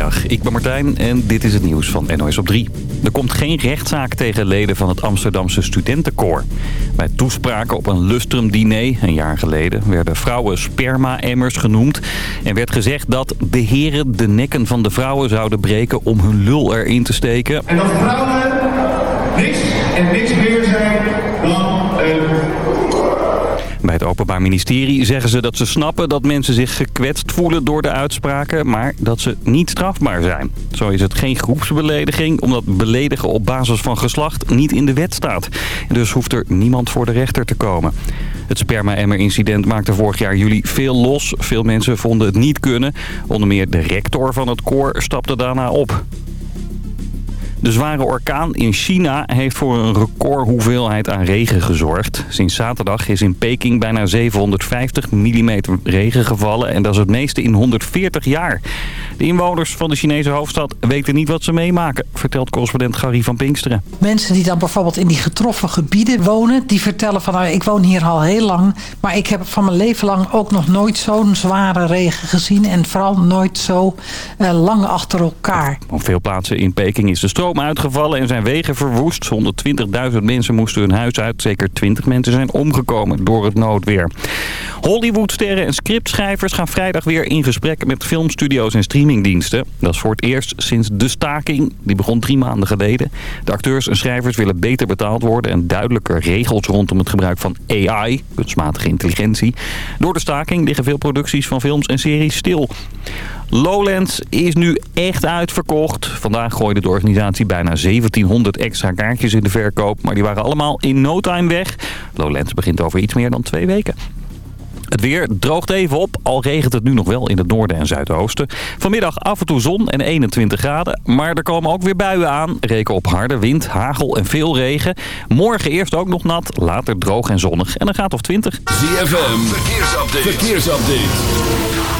Ik ben Martijn en dit is het nieuws van NOS op 3. Er komt geen rechtszaak tegen leden van het Amsterdamse studentenkoor. Bij toespraken op een lustrum-diner een jaar geleden... werden vrouwen sperma-emmers genoemd. En werd gezegd dat de heren de nekken van de vrouwen zouden breken... om hun lul erin te steken. En dat vrouwen niks en niks meer zijn dan een Bij het Openbaar Ministerie zeggen ze dat ze snappen dat mensen zich gekwetst voelen door de uitspraken, maar dat ze niet strafbaar zijn. Zo is het geen groepsbelediging, omdat beledigen op basis van geslacht niet in de wet staat. Dus hoeft er niemand voor de rechter te komen. Het sperma-emmer-incident maakte vorig jaar juli veel los. Veel mensen vonden het niet kunnen. Onder meer de rector van het koor stapte daarna op. De zware orkaan in China heeft voor een recordhoeveelheid aan regen gezorgd. Sinds zaterdag is in Peking bijna 750 mm regen gevallen en dat is het meeste in 140 jaar. De inwoners van de Chinese hoofdstad weten niet wat ze meemaken, vertelt correspondent Gary van Pinksteren. Mensen die dan bijvoorbeeld in die getroffen gebieden wonen... die vertellen van nou, ik woon hier al heel lang... maar ik heb van mijn leven lang ook nog nooit zo'n zware regen gezien... en vooral nooit zo uh, lang achter elkaar. Op veel plaatsen in Peking is de stroom uitgevallen en zijn wegen verwoest. 120.000 mensen moesten hun huis uit. Zeker 20 mensen zijn omgekomen door het noodweer. Hollywoodsterren en scriptschrijvers gaan vrijdag weer in gesprek met filmstudio's en streamingdiensten. Dat is voor het eerst sinds de staking. Die begon drie maanden geleden. De acteurs en schrijvers willen beter betaald worden en duidelijker regels rondom het gebruik van AI, kunstmatige intelligentie. Door de staking liggen veel producties van films en series stil. Lowlands is nu echt uitverkocht. Vandaag gooide de organisatie bijna 1700 extra kaartjes in de verkoop. Maar die waren allemaal in no time weg. Lowlands begint over iets meer dan twee weken. Het weer droogt even op, al regent het nu nog wel in het noorden en zuidoosten. Vanmiddag af en toe zon en 21 graden, maar er komen ook weer buien aan. Reken op harde wind, hagel en veel regen. Morgen eerst ook nog nat, later droog en zonnig en een graad of 20. ZFM, verkeersupdate. verkeersupdate.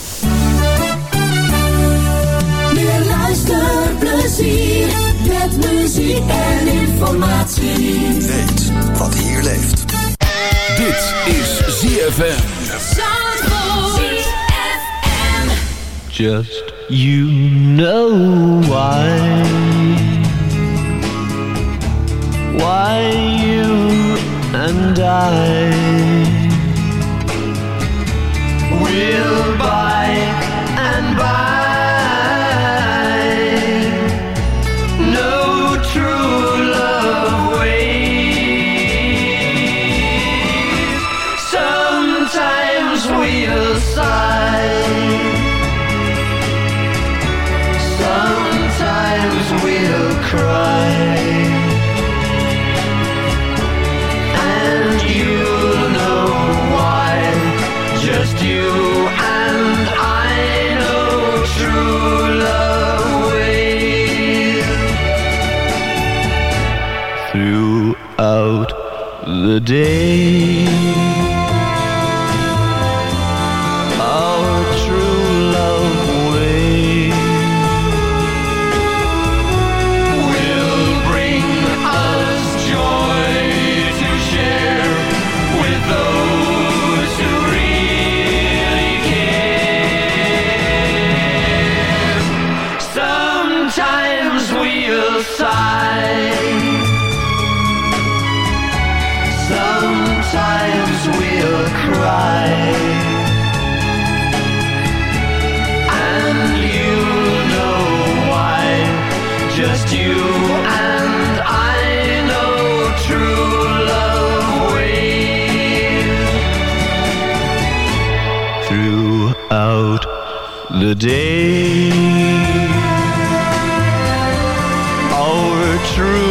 Muziek en informatie. Weet wat hier leeft. Dit is ZFM. Just you know why. Why you and I will by and by. Day. Throughout the day. Our true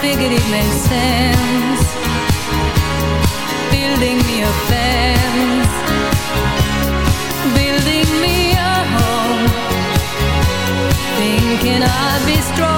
figured it made sense can I be strong?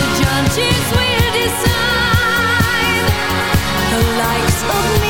The judges will decide. The likes of me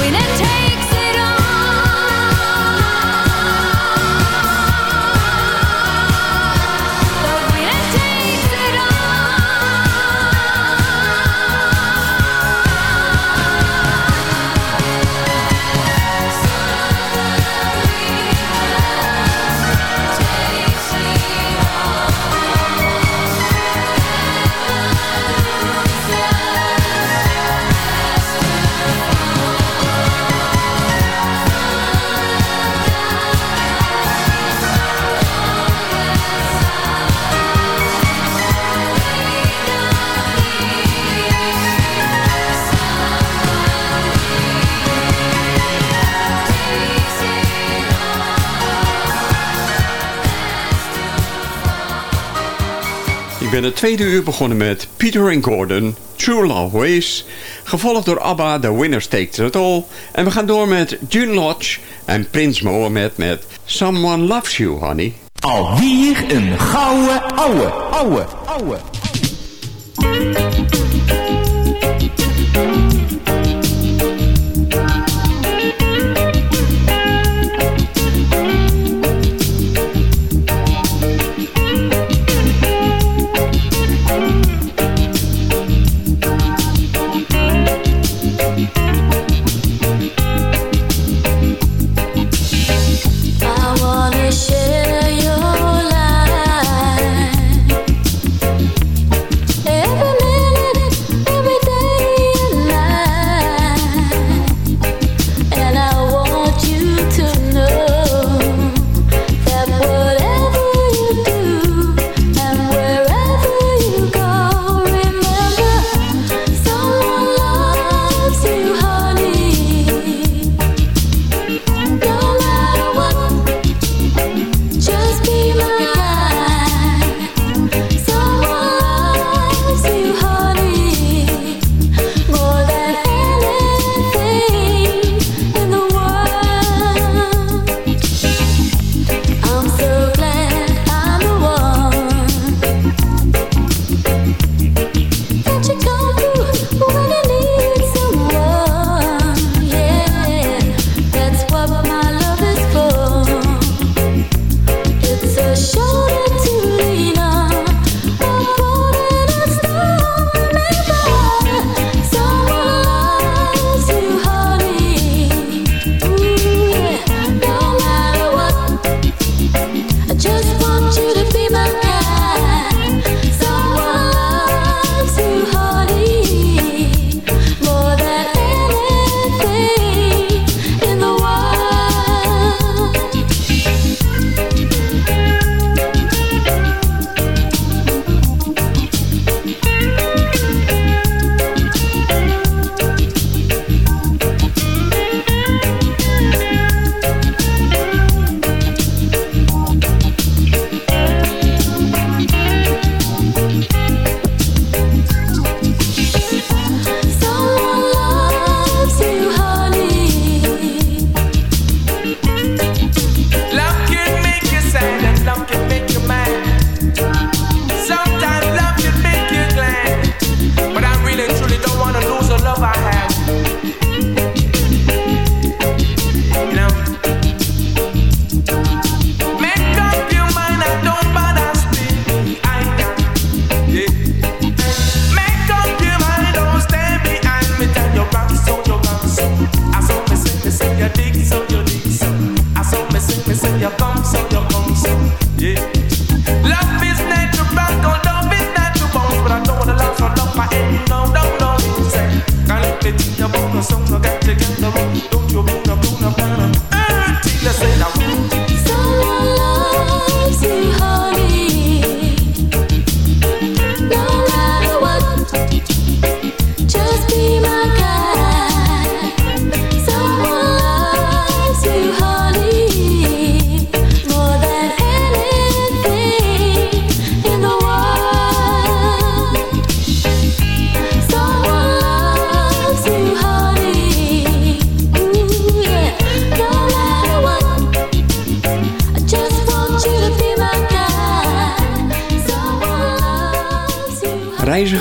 ben het tweede uur begonnen met Peter and Gordon, True Love Ways, gevolgd door ABBA, The Winners Takes It All. En we gaan door met June Lodge en Prins Mohammed met Someone Loves You, Honey. Alweer een gouden ouwe, ouwe, ouwe. ouwe.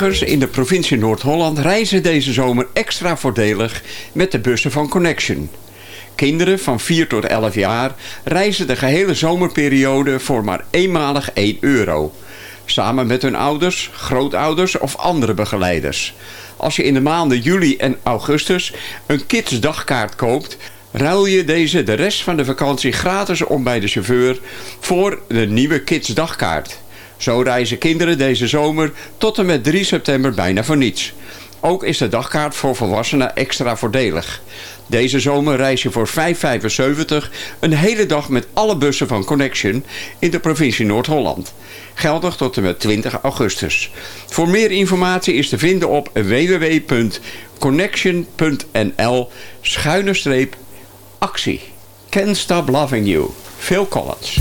Reizigers in de provincie Noord-Holland reizen deze zomer extra voordelig met de bussen van Connection. Kinderen van 4 tot 11 jaar reizen de gehele zomerperiode voor maar eenmalig 1 euro. Samen met hun ouders, grootouders of andere begeleiders. Als je in de maanden juli en augustus een kidsdagkaart koopt... ruil je deze de rest van de vakantie gratis om bij de chauffeur voor de nieuwe kidsdagkaart. Zo reizen kinderen deze zomer tot en met 3 september bijna voor niets. Ook is de dagkaart voor volwassenen extra voordelig. Deze zomer reis je voor 5,75 een hele dag met alle bussen van Connection in de provincie Noord-Holland. Geldig tot en met 20 augustus. Voor meer informatie is te vinden op www.connection.nl schuine streep actie. Can't Stop Loving You. Phil Collins.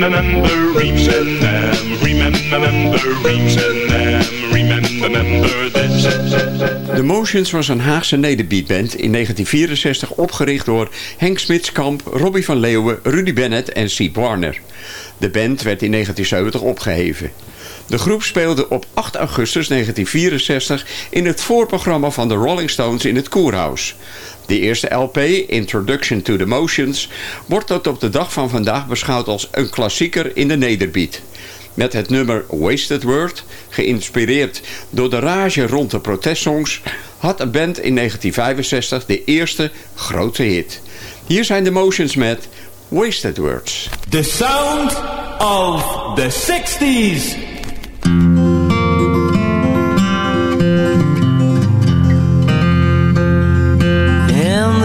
Remember, remember, remember, remember. The Motions was een Haagse nederbeatband in 1964 opgericht door Henk Smitskamp, Robbie van Leeuwen, Rudy Bennett en Siep Warner. De band werd in 1970 opgeheven. De groep speelde op 8 augustus 1964 in het voorprogramma van de Rolling Stones in het Koerhuis. De eerste LP, Introduction to the Motions, wordt tot op de dag van vandaag beschouwd als een klassieker in de nederbeat. Met het nummer Wasted Word, geïnspireerd door de rage rond de protestsongs, had de band in 1965 de eerste grote hit. Hier zijn de Motions met Wasted Words. The sound of the 60s.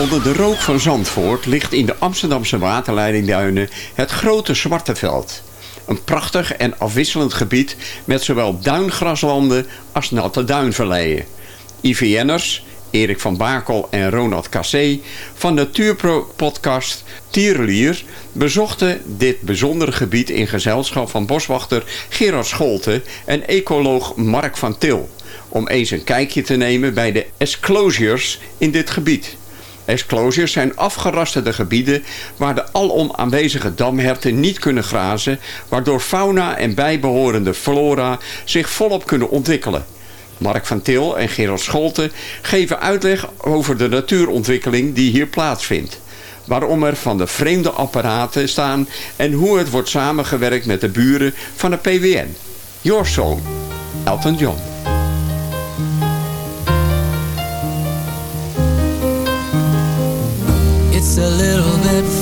Onder de rook van Zandvoort ligt in de Amsterdamse waterleidingduinen het grote Zwarte Veld. Een prachtig en afwisselend gebied met zowel duingraslanden als natte duinvalleien. IVN'ers, Erik van Bakel en Ronald Cassé van Natuurpro-podcast Tierlier bezochten dit bijzondere gebied in gezelschap van boswachter Gerard Scholte en ecoloog Mark van Til om eens een kijkje te nemen bij de exclosures in dit gebied. Exclosures zijn afgerasterde gebieden waar de alom aanwezige damherten niet kunnen grazen, waardoor fauna en bijbehorende flora zich volop kunnen ontwikkelen. Mark van Til en Gerald Scholte geven uitleg over de natuurontwikkeling die hier plaatsvindt. Waarom er van de vreemde apparaten staan en hoe het wordt samengewerkt met de buren van de PWN. Your Song, Elton John. It's a little bit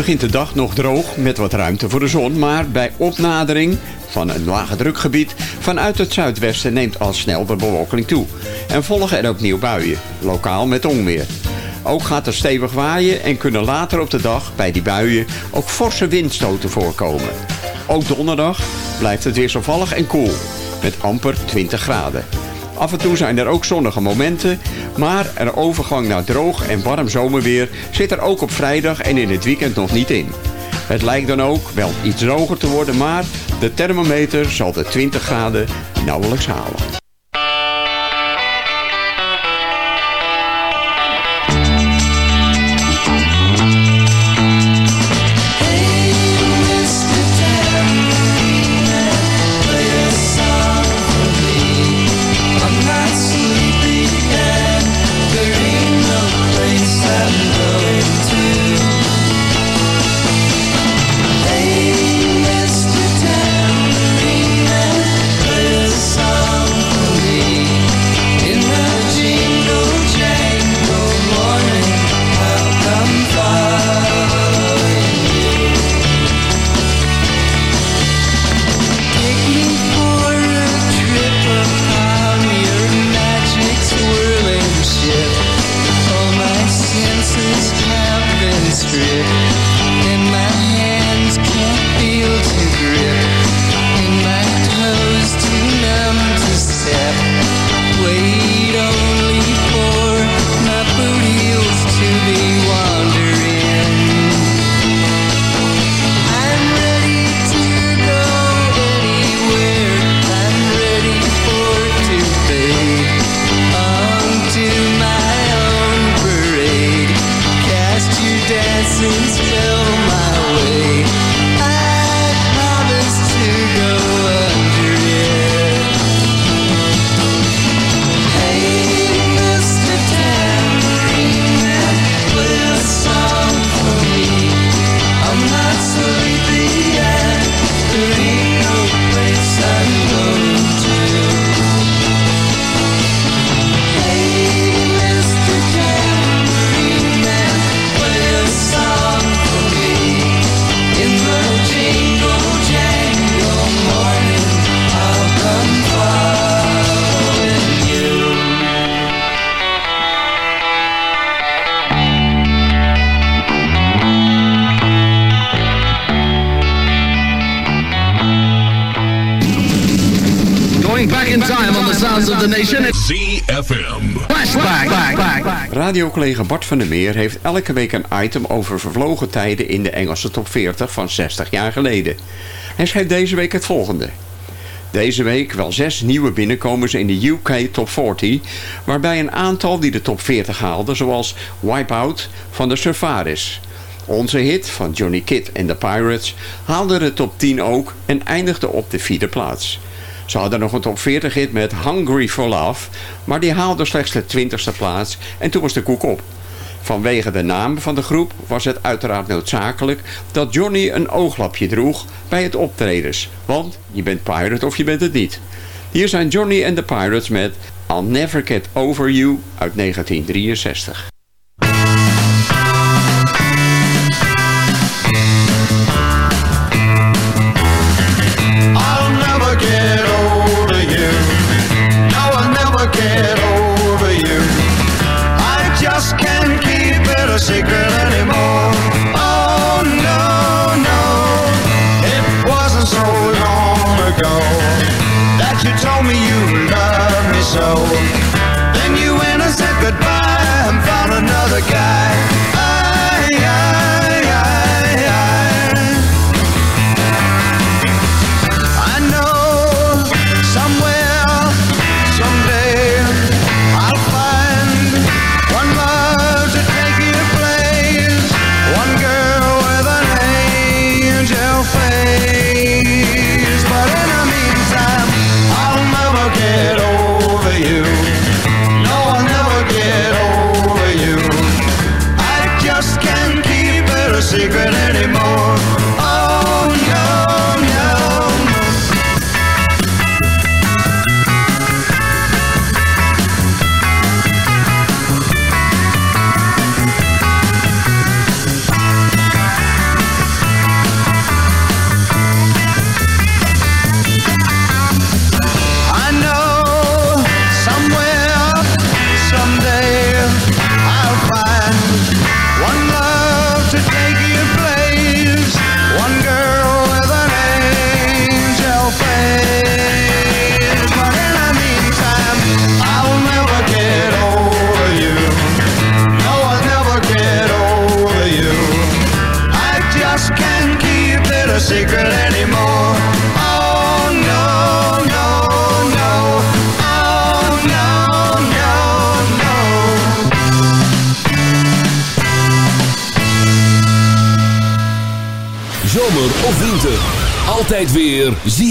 begint de dag nog droog met wat ruimte voor de zon. Maar bij opnadering van een lage drukgebied vanuit het zuidwesten neemt al snel de bewolking toe. En volgen er opnieuw buien, lokaal met onweer. Ook gaat er stevig waaien en kunnen later op de dag bij die buien ook forse windstoten voorkomen. Ook donderdag blijft het weer wisselvallig en koel, met amper 20 graden. Af en toe zijn er ook zonnige momenten, maar een overgang naar droog en warm zomerweer zit er ook op vrijdag en in het weekend nog niet in. Het lijkt dan ook wel iets droger te worden, maar de thermometer zal de 20 graden nauwelijks halen. Radiocollega Bart van der Meer heeft elke week een item over vervlogen tijden in de Engelse top 40 van 60 jaar geleden. Hij schrijft deze week het volgende. Deze week wel zes nieuwe binnenkomers in de UK Top 40, waarbij een aantal die de top 40 haalden, zoals Wipeout van de Surfaris. Onze hit van Johnny Kidd en de Pirates haalde de top 10 ook en eindigde op de vierde plaats. Ze hadden nog een top 40 hit met Hungry for Love, maar die haalde slechts de 20ste plaats en toen was de koek op. Vanwege de naam van de groep was het uiteraard noodzakelijk dat Johnny een ooglapje droeg bij het optredens. Want je bent pirate of je bent het niet. Hier zijn Johnny en de Pirates met I'll Never Get Over You uit 1963.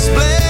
Explain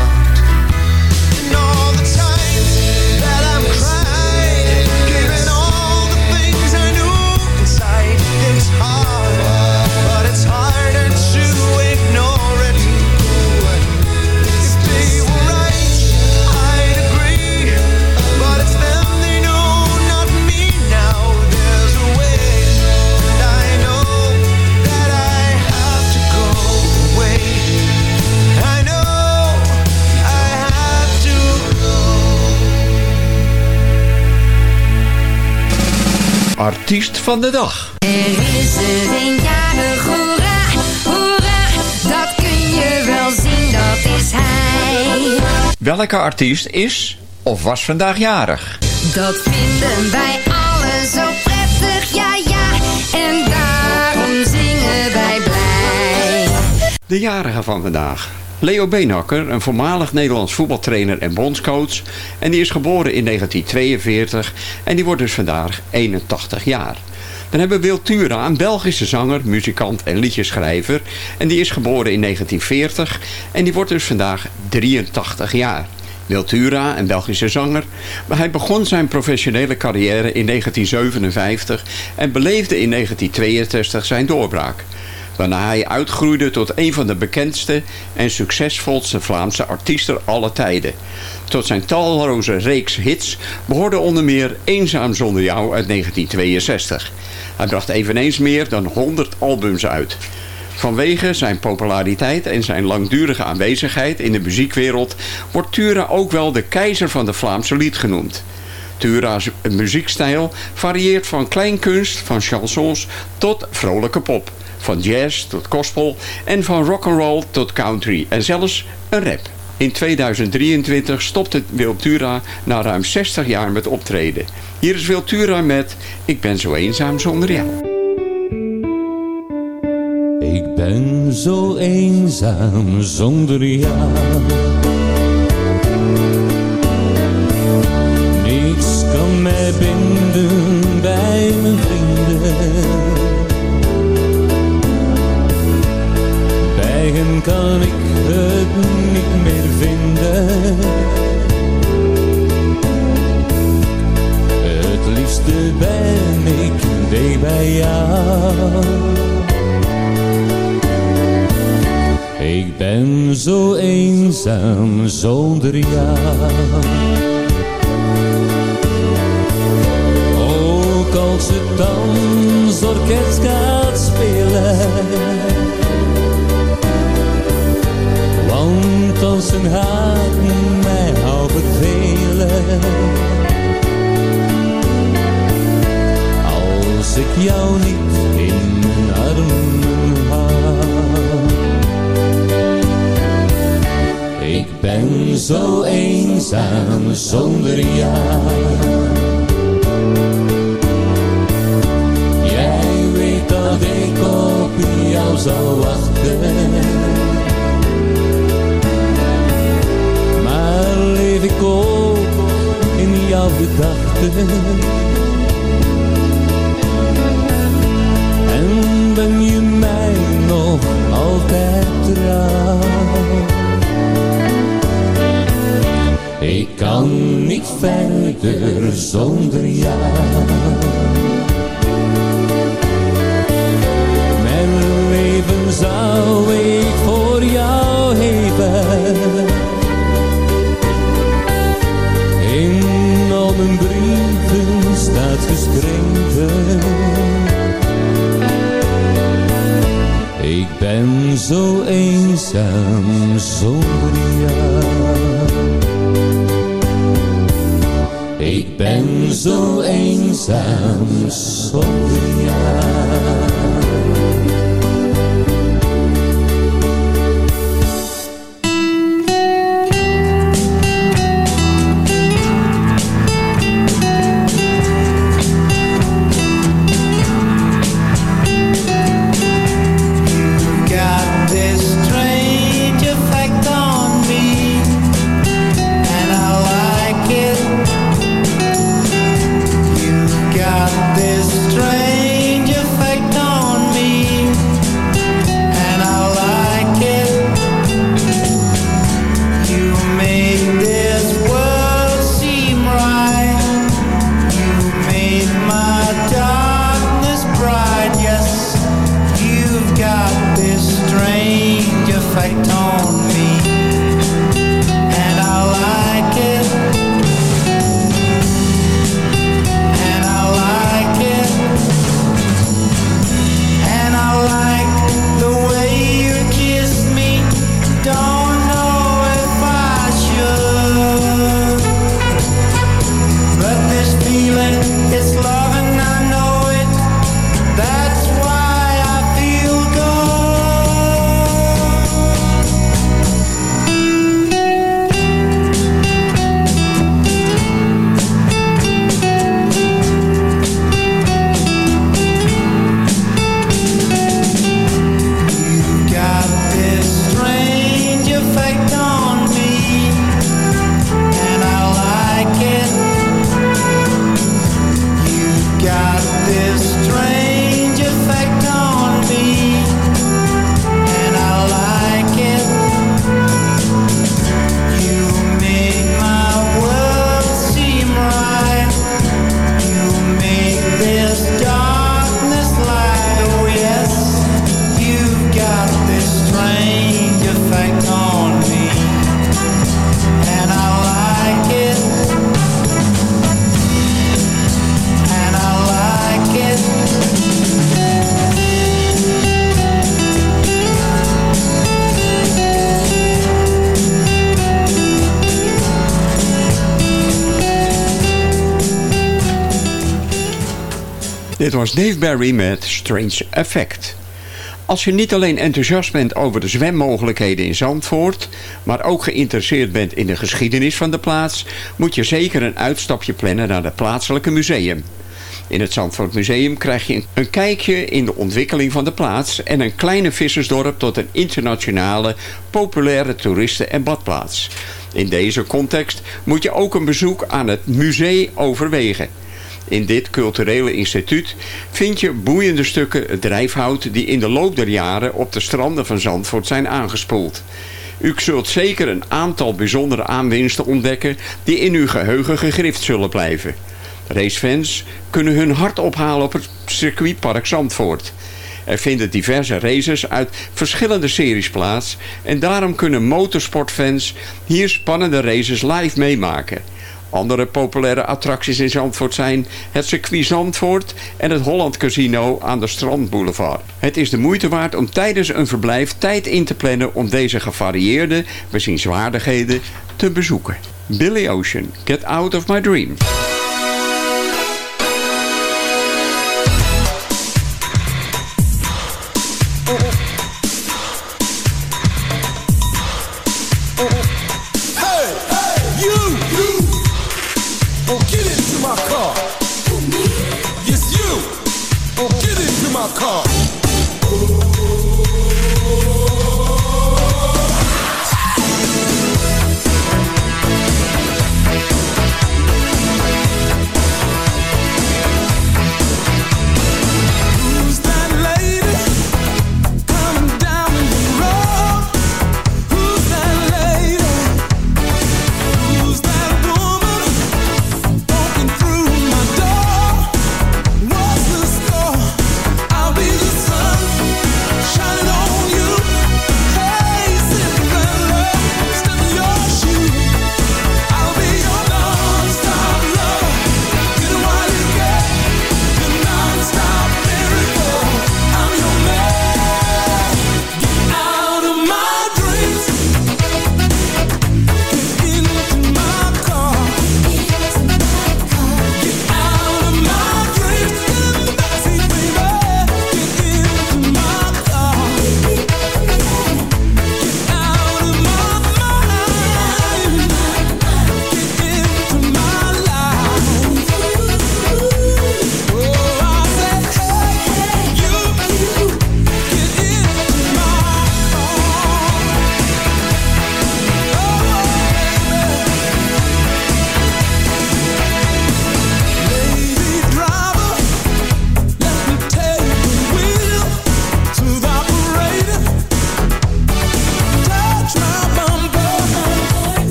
Artiest van de dag. Er is een jarig, hoera, hoera, dat kun je wel zien, dat is hij. Welke artiest is of was vandaag jarig? Dat vinden wij allen zo prettig, ja ja, en daarom zingen wij blij. De jarige van vandaag. Leo Beenhakker, een voormalig Nederlands voetbaltrainer en bondscoach. En die is geboren in 1942 en die wordt dus vandaag 81 jaar. Dan hebben we Wil Tura, een Belgische zanger, muzikant en liedjeschrijver. En die is geboren in 1940 en die wordt dus vandaag 83 jaar. Wil Tura, een Belgische zanger. Maar hij begon zijn professionele carrière in 1957 en beleefde in 1962 zijn doorbraak waarna hij uitgroeide tot een van de bekendste en succesvolste Vlaamse artiesten aller tijden. Tot zijn talloze reeks hits behoorde onder meer Eenzaam zonder jou uit 1962. Hij bracht eveneens meer dan 100 albums uit. Vanwege zijn populariteit en zijn langdurige aanwezigheid in de muziekwereld wordt Tura ook wel de keizer van de Vlaamse lied genoemd. Tura's muziekstijl varieert van kleinkunst, van chansons tot vrolijke pop. Van jazz tot gospel en van rock'n'roll tot country en zelfs een rap. In 2023 stopte Wiltura na ruim 60 jaar met optreden. Hier is Wiltura met Ik ben zo eenzaam zonder jou. Ik ben zo eenzaam zonder jou. Kan ik het niet meer vinden. Het liefste ben ik dicht bij jou. Ik ben zo eenzaam zonder jou. Ook als het dansorkest gaat spelen. Een haat mij hou bevelen. Als ik jou niet in mijn armen hou. Ik ben zo eenzaam zonder jou. Jij weet dat ik op jou zal wachten. In jouw gedachten. En ben je mij nog altijd trouw. Ik kan niet verder zonder jou. Mijn leven zou ik Ik ben zo eenzaam zonder jou. Ik ben zo eenzaam zonder jou. Was Dave met Strange Effect. Als je niet alleen enthousiast bent over de zwemmogelijkheden in Zandvoort... maar ook geïnteresseerd bent in de geschiedenis van de plaats... moet je zeker een uitstapje plannen naar het plaatselijke museum. In het Zandvoort Museum krijg je een kijkje in de ontwikkeling van de plaats... en een kleine vissersdorp tot een internationale, populaire toeristen- en badplaats. In deze context moet je ook een bezoek aan het museum overwegen... In dit culturele instituut vind je boeiende stukken drijfhout die in de loop der jaren op de stranden van Zandvoort zijn aangespoeld. U zult zeker een aantal bijzondere aanwinsten ontdekken die in uw geheugen gegrift zullen blijven. Racefans kunnen hun hart ophalen op het circuitpark Zandvoort. Er vinden diverse races uit verschillende series plaats en daarom kunnen motorsportfans hier spannende races live meemaken. Andere populaire attracties in Zandvoort zijn het circuit Zandvoort en het Holland Casino aan de Strandboulevard. Het is de moeite waard om tijdens een verblijf tijd in te plannen om deze gevarieerde bezienswaardigheden te bezoeken. Billy Ocean, Get Out of My Dream.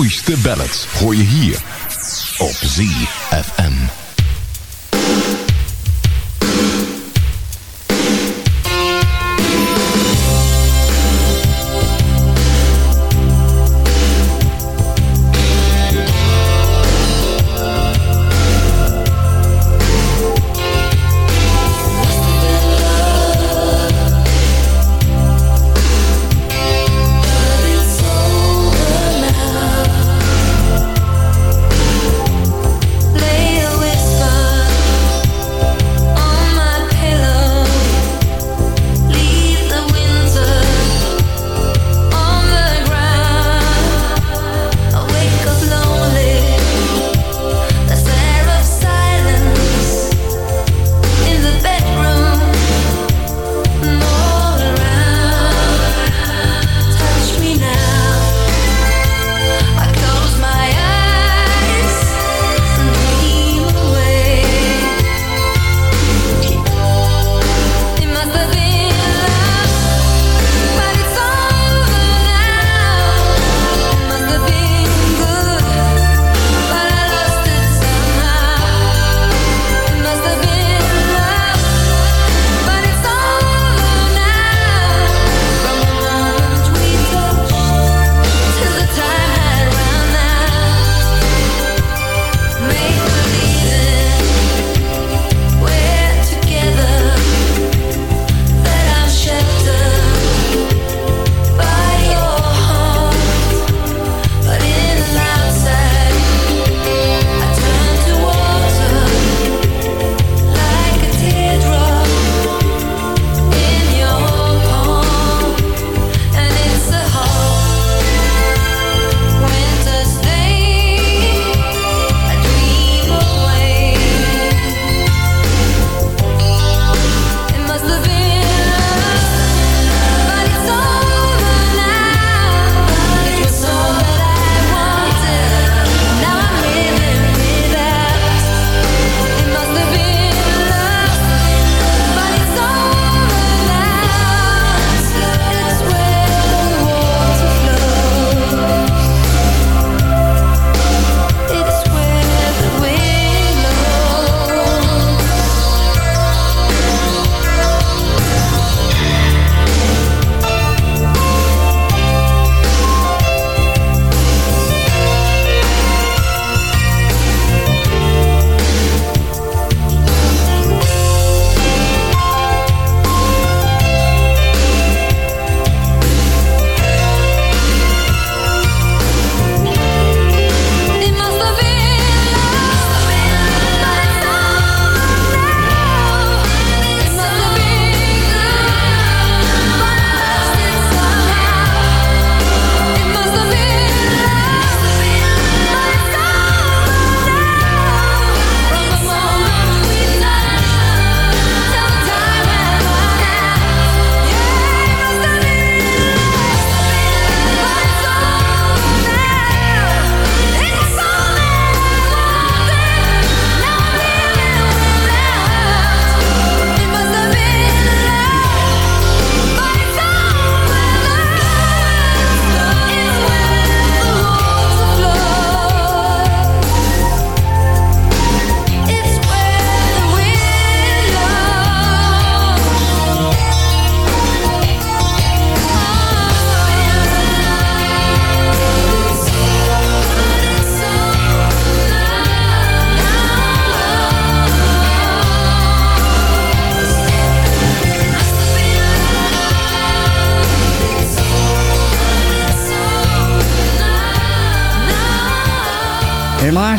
mooiste ballads gooi je hier op ZFM.